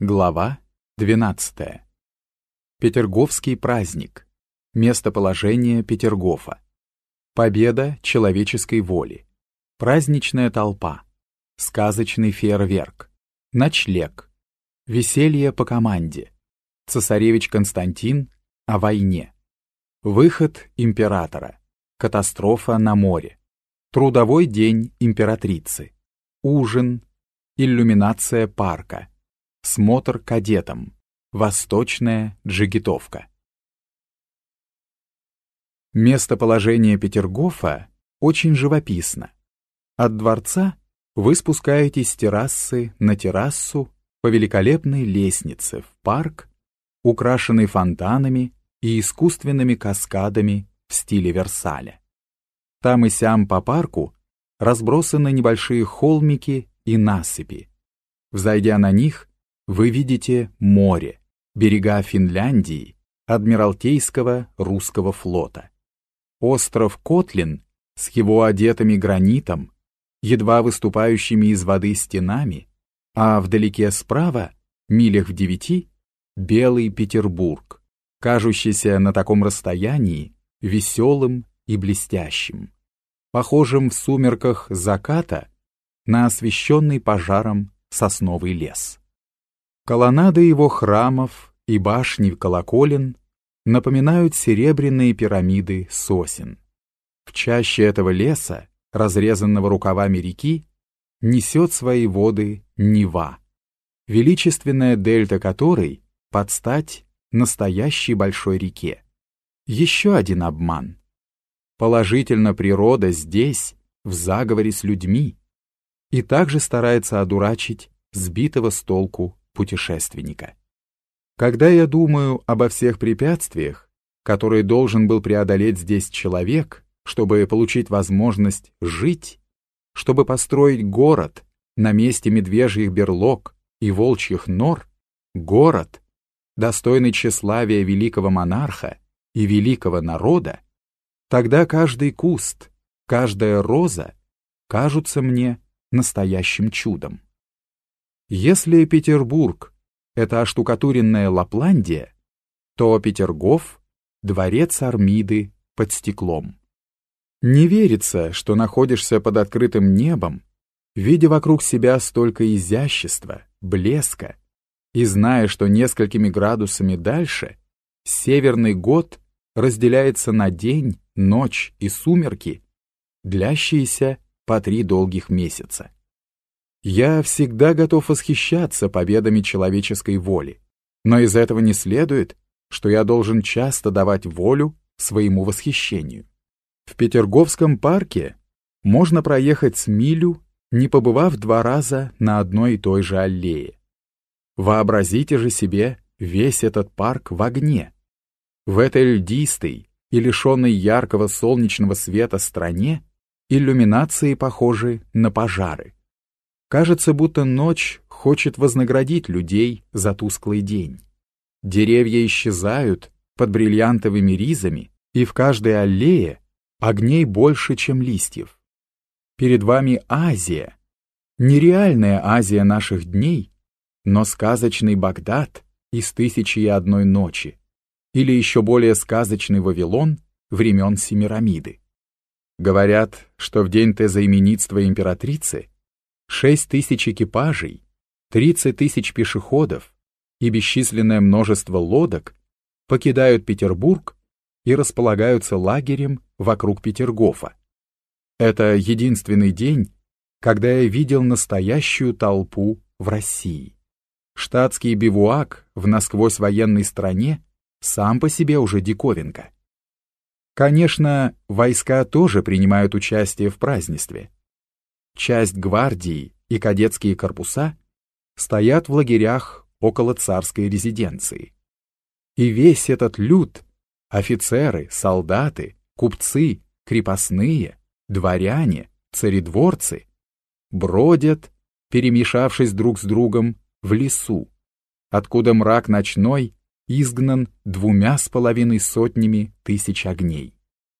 Глава 12. Петерговский праздник. Местоположение Петергофа. Победа человеческой воли. Праздничная толпа. Сказочный фейерверк. Ночлег. Веселье по команде. Цесаревич Константин о войне. Выход императора. Катастрофа на море. Трудовой день императрицы. Ужин. Иллюминация парка Смотр кадетам. Восточная джигитовка. Местоположение Петергофа очень живописно. От дворца вы спускаетесь с террасы на террасу по великолепной лестнице в парк, украшенный фонтанами и искусственными каскадами в стиле Версаля. Там и сям по парку разбросаны небольшие холмики и насыпи. Взойдя на них, вы видите море, берега Финляндии, Адмиралтейского русского флота. Остров Котлин с его одетыми гранитом, едва выступающими из воды стенами, а вдалеке справа, милях в девяти, Белый Петербург, кажущийся на таком расстоянии веселым и блестящим, похожим в сумерках заката на освещенный пожаром сосновый лес. Колоннады его храмов и башни колоколен напоминают серебряные пирамиды сосен. В чаще этого леса, разрезанного рукавами реки, несет свои воды Нева, величественная дельта которой под стать настоящей большой реке. Еще один обман. Положительно природа здесь, в заговоре с людьми, и также старается одурачить сбитого с толку путешественника. Когда я думаю обо всех препятствиях, которые должен был преодолеть здесь человек, чтобы получить возможность жить, чтобы построить город на месте медвежьих берлог и волчьих нор, город, достойный тщеславия великого монарха и великого народа, тогда каждый куст, каждая роза кажутся мне настоящим чудом. Если Петербург — это оштукатуренная Лапландия, то Петергоф — дворец Армиды под стеклом. Не верится, что находишься под открытым небом, видя вокруг себя столько изящества, блеска, и зная, что несколькими градусами дальше северный год разделяется на день, ночь и сумерки, длящиеся по три долгих месяца. Я всегда готов восхищаться победами человеческой воли, но из этого не следует, что я должен часто давать волю своему восхищению. В Петерговском парке можно проехать с милю, не побывав два раза на одной и той же аллее. Вообразите же себе весь этот парк в огне. В этой льдистой и лишенной яркого солнечного света стране иллюминации похожи на пожары. Кажется, будто ночь хочет вознаградить людей за тусклый день. Деревья исчезают под бриллиантовыми ризами, и в каждой аллее огней больше, чем листьев. Перед вами Азия, нереальная Азия наших дней, но сказочный Багдад из «Тысячи и одной ночи» или еще более сказочный Вавилон времен Семирамиды. Говорят, что в день тезаименитства императрицы Шесть тысяч экипажей, тридцать тысяч пешеходов и бесчисленное множество лодок покидают Петербург и располагаются лагерем вокруг Петергофа. Это единственный день, когда я видел настоящую толпу в России. Штатский бивуак в насквозь военной стране сам по себе уже диковинка. Конечно, войска тоже принимают участие в празднестве часть гвардии и кадетские корпуса стоят в лагерях около царской резиденции. И весь этот люд, офицеры, солдаты, купцы, крепостные, дворяне, царедворцы, бродят, перемешавшись друг с другом, в лесу, откуда мрак ночной изгнан двумя с половиной сотнями тысяч огней.